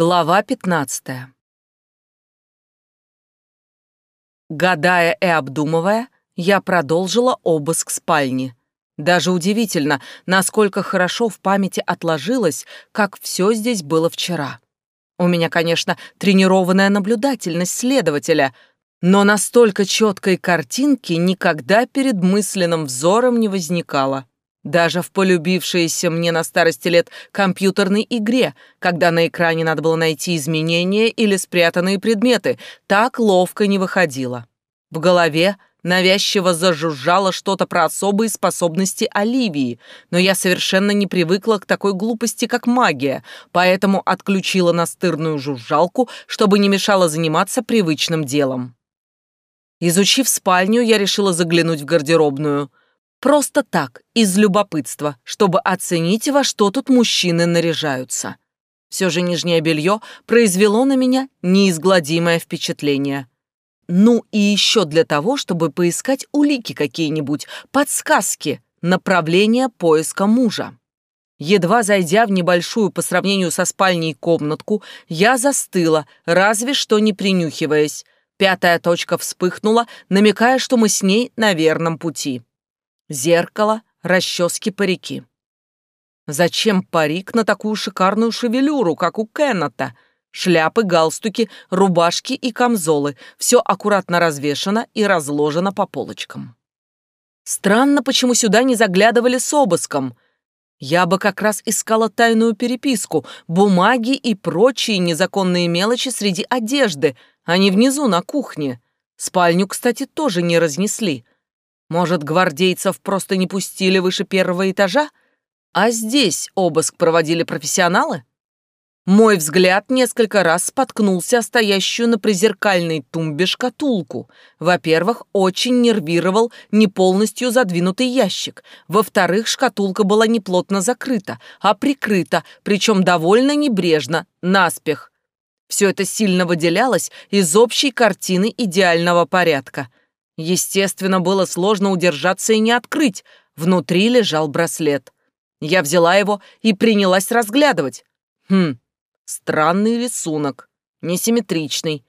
Глава 15. Гадая и обдумывая, я продолжила обыск спальни. Даже удивительно, насколько хорошо в памяти отложилось, как все здесь было вчера. У меня, конечно, тренированная наблюдательность следователя, но настолько четкой картинки никогда перед мысленным взором не возникало. Даже в полюбившейся мне на старости лет компьютерной игре, когда на экране надо было найти изменения или спрятанные предметы, так ловко не выходило. В голове навязчиво зажужжало что-то про особые способности Оливии, но я совершенно не привыкла к такой глупости, как магия, поэтому отключила настырную жужжалку, чтобы не мешало заниматься привычным делом. Изучив спальню, я решила заглянуть в гардеробную. Просто так, из любопытства, чтобы оценить, во что тут мужчины наряжаются. Все же нижнее белье произвело на меня неизгладимое впечатление. Ну и еще для того, чтобы поискать улики какие-нибудь, подсказки, направления поиска мужа. Едва зайдя в небольшую по сравнению со спальней комнатку, я застыла, разве что не принюхиваясь. Пятая точка вспыхнула, намекая, что мы с ней на верном пути. Зеркало, расчески, парики. Зачем парик на такую шикарную шевелюру, как у Кеннета? Шляпы, галстуки, рубашки и камзолы. Все аккуратно развешано и разложено по полочкам. Странно, почему сюда не заглядывали с обыском. Я бы как раз искала тайную переписку, бумаги и прочие незаконные мелочи среди одежды, а не внизу на кухне. Спальню, кстати, тоже не разнесли. Может, гвардейцев просто не пустили выше первого этажа? А здесь обыск проводили профессионалы? Мой взгляд несколько раз споткнулся о стоящую на призеркальной тумбе шкатулку. Во-первых, очень нервировал не полностью задвинутый ящик. Во-вторых, шкатулка была не плотно закрыта, а прикрыта, причем довольно небрежно, наспех. Все это сильно выделялось из общей картины идеального порядка. Естественно, было сложно удержаться и не открыть. Внутри лежал браслет. Я взяла его и принялась разглядывать. Хм, странный рисунок, несимметричный.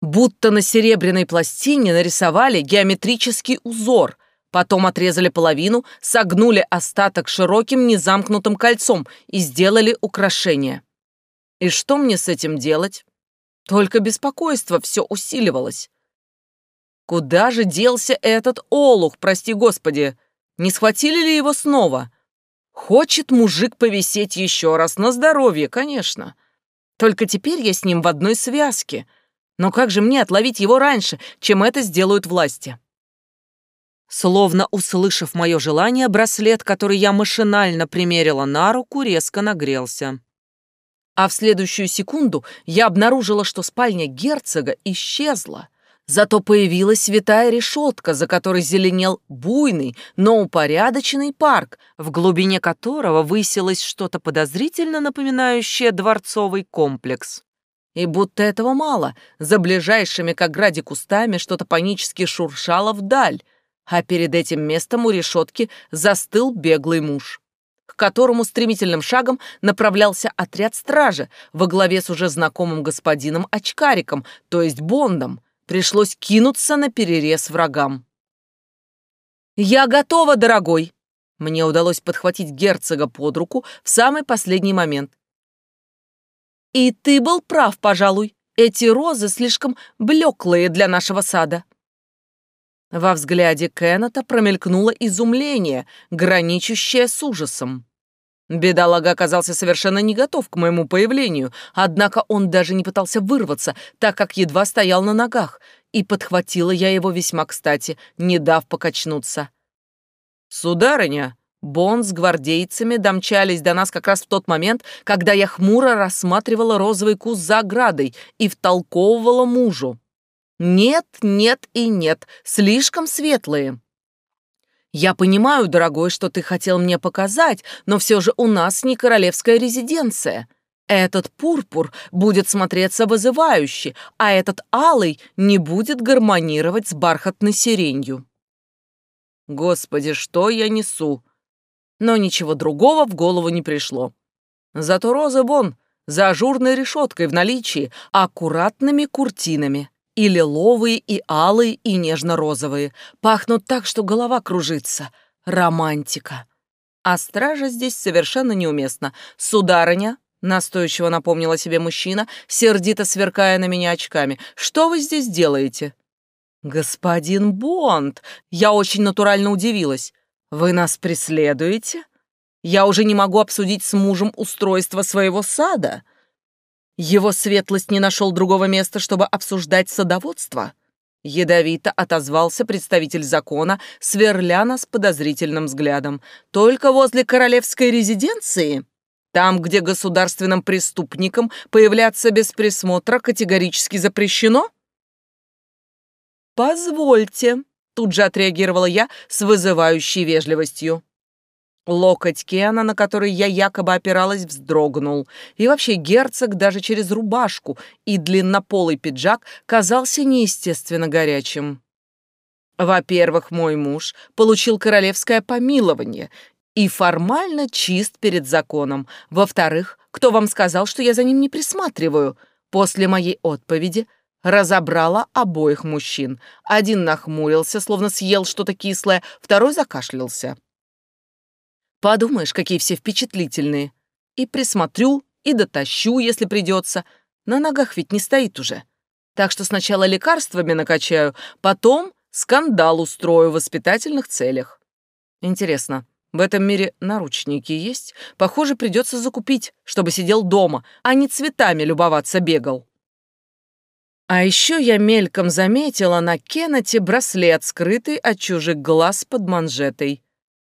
Будто на серебряной пластине нарисовали геометрический узор, потом отрезали половину, согнули остаток широким незамкнутым кольцом и сделали украшение. И что мне с этим делать? Только беспокойство все усиливалось. Куда же делся этот олух, прости господи? Не схватили ли его снова? Хочет мужик повисеть еще раз, на здоровье, конечно. Только теперь я с ним в одной связке. Но как же мне отловить его раньше, чем это сделают власти? Словно услышав мое желание, браслет, который я машинально примерила на руку, резко нагрелся. А в следующую секунду я обнаружила, что спальня герцога исчезла. Зато появилась святая решетка, за которой зеленел буйный, но упорядоченный парк, в глубине которого высилось что-то подозрительно напоминающее дворцовый комплекс. И будто этого мало, за ближайшими к ограде кустами что-то панически шуршало вдаль, а перед этим местом у решетки застыл беглый муж к которому стремительным шагом направлялся отряд стражи во главе с уже знакомым господином Очкариком, то есть Бондом, Пришлось кинуться на перерез врагам. «Я готова, дорогой!» Мне удалось подхватить герцога под руку в самый последний момент. «И ты был прав, пожалуй. Эти розы слишком блеклые для нашего сада». Во взгляде Кеннета промелькнуло изумление, граничащее с ужасом. Бедолага оказался совершенно не готов к моему появлению, однако он даже не пытался вырваться, так как едва стоял на ногах, и подхватила я его весьма кстати, не дав покачнуться. «Сударыня!» Бон с гвардейцами домчались до нас как раз в тот момент, когда я хмуро рассматривала розовый куст за оградой и втолковывала мужу. «Нет, нет и нет, слишком светлые». «Я понимаю, дорогой, что ты хотел мне показать, но все же у нас не королевская резиденция. Этот пурпур будет смотреться вызывающе, а этот алый не будет гармонировать с бархатной сиренью». Господи, что я несу? Но ничего другого в голову не пришло. Зато розы Бон за ажурной решеткой в наличии, аккуратными куртинами. И лиловые, и алые, и нежно-розовые. Пахнут так, что голова кружится. Романтика. А стража здесь совершенно неуместна. Сударыня, настойчиво напомнила себе мужчина, сердито сверкая на меня очками, что вы здесь делаете? Господин Бонд, я очень натурально удивилась. Вы нас преследуете? Я уже не могу обсудить с мужем устройство своего сада. Его светлость не нашел другого места, чтобы обсуждать садоводство. Ядовито отозвался представитель закона, сверля нас подозрительным взглядом. «Только возле королевской резиденции? Там, где государственным преступникам появляться без присмотра категорически запрещено?» «Позвольте», — тут же отреагировала я с вызывающей вежливостью. Локоть Кена, на который я якобы опиралась, вздрогнул. И вообще герцог даже через рубашку и длиннополый пиджак казался неестественно горячим. Во-первых, мой муж получил королевское помилование и формально чист перед законом. Во-вторых, кто вам сказал, что я за ним не присматриваю? После моей отповеди разобрала обоих мужчин. Один нахмурился, словно съел что-то кислое, второй закашлялся. Подумаешь, какие все впечатлительные. И присмотрю, и дотащу, если придется. На ногах ведь не стоит уже. Так что сначала лекарствами накачаю, потом скандал устрою в воспитательных целях. Интересно, в этом мире наручники есть? Похоже, придется закупить, чтобы сидел дома, а не цветами любоваться бегал. А еще я мельком заметила на Кеннете браслет, скрытый от чужих глаз под манжетой.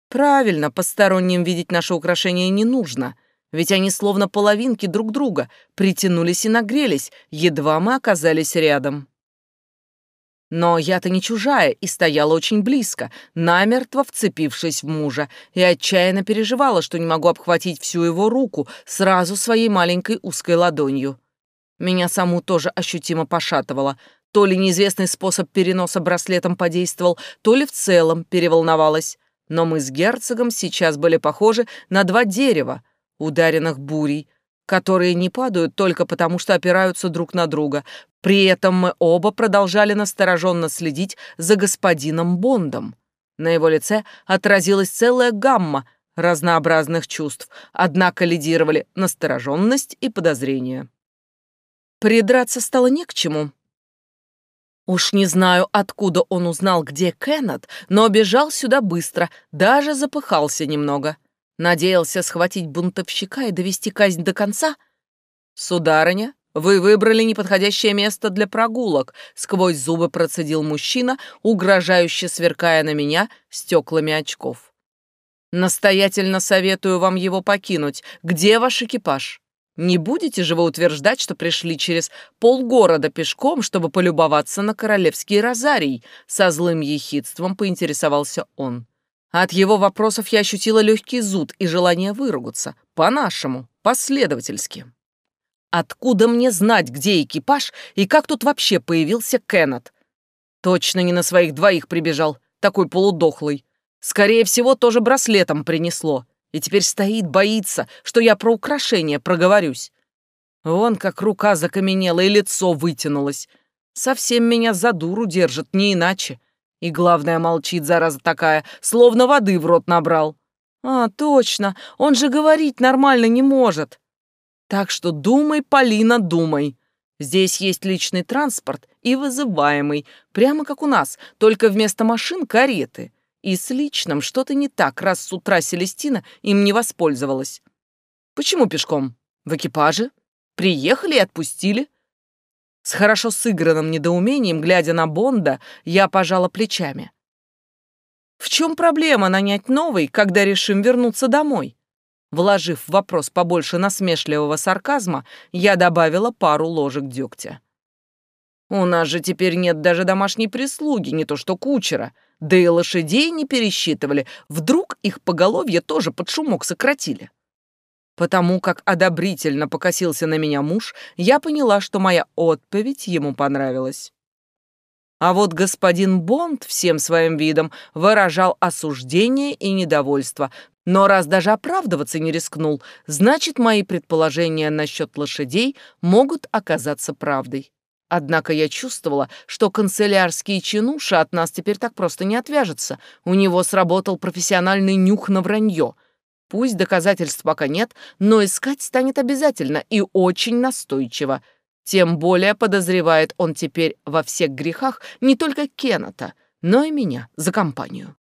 Правильно, посторонним видеть наше украшение не нужно, ведь они словно половинки друг друга, притянулись и нагрелись, едва мы оказались рядом. Но я-то не чужая и стояла очень близко, намертво вцепившись в мужа, и отчаянно переживала, что не могу обхватить всю его руку сразу своей маленькой узкой ладонью. Меня саму тоже ощутимо пошатывало. То ли неизвестный способ переноса браслетом подействовал, то ли в целом переволновалась но мы с герцогом сейчас были похожи на два дерева, ударенных бурей, которые не падают только потому, что опираются друг на друга. При этом мы оба продолжали настороженно следить за господином Бондом. На его лице отразилась целая гамма разнообразных чувств, однако лидировали настороженность и подозрение. Придраться стало не к чему. Уж не знаю, откуда он узнал, где Кеннет, но бежал сюда быстро, даже запыхался немного. Надеялся схватить бунтовщика и довести казнь до конца? Сударыня, вы выбрали неподходящее место для прогулок, сквозь зубы процедил мужчина, угрожающе сверкая на меня стеклами очков. Настоятельно советую вам его покинуть. Где ваш экипаж? Не будете же вы утверждать, что пришли через полгорода пешком, чтобы полюбоваться на королевский розарий?» Со злым ехидством поинтересовался он. От его вопросов я ощутила легкий зуд и желание выругаться. По-нашему, последовательски. Откуда мне знать, где экипаж и как тут вообще появился Кеннет? Точно не на своих двоих прибежал, такой полудохлый. Скорее всего, тоже браслетом принесло и теперь стоит, боится, что я про украшение проговорюсь. Вон как рука закаменела и лицо вытянулось. Совсем меня за дуру держит, не иначе. И главное, молчит, зараза такая, словно воды в рот набрал. А, точно, он же говорить нормально не может. Так что думай, Полина, думай. Здесь есть личный транспорт и вызываемый, прямо как у нас, только вместо машин кареты. И с личным что-то не так, раз с утра Селестина им не воспользовалась. Почему пешком? В экипаже? Приехали и отпустили. С хорошо сыгранным недоумением, глядя на Бонда, я пожала плечами. В чем проблема нанять новый, когда решим вернуться домой? Вложив в вопрос побольше насмешливого сарказма, я добавила пару ложек дегтя. У нас же теперь нет даже домашней прислуги, не то что кучера. Да и лошадей не пересчитывали. Вдруг их поголовье тоже под шумок сократили. Потому как одобрительно покосился на меня муж, я поняла, что моя отповедь ему понравилась. А вот господин Бонд всем своим видом выражал осуждение и недовольство, но раз даже оправдываться не рискнул, значит, мои предположения насчет лошадей могут оказаться правдой. Однако я чувствовала, что канцелярский чинуша от нас теперь так просто не отвяжется. У него сработал профессиональный нюх на вранье. Пусть доказательств пока нет, но искать станет обязательно и очень настойчиво. Тем более подозревает он теперь во всех грехах не только Кеннета, но и меня за компанию.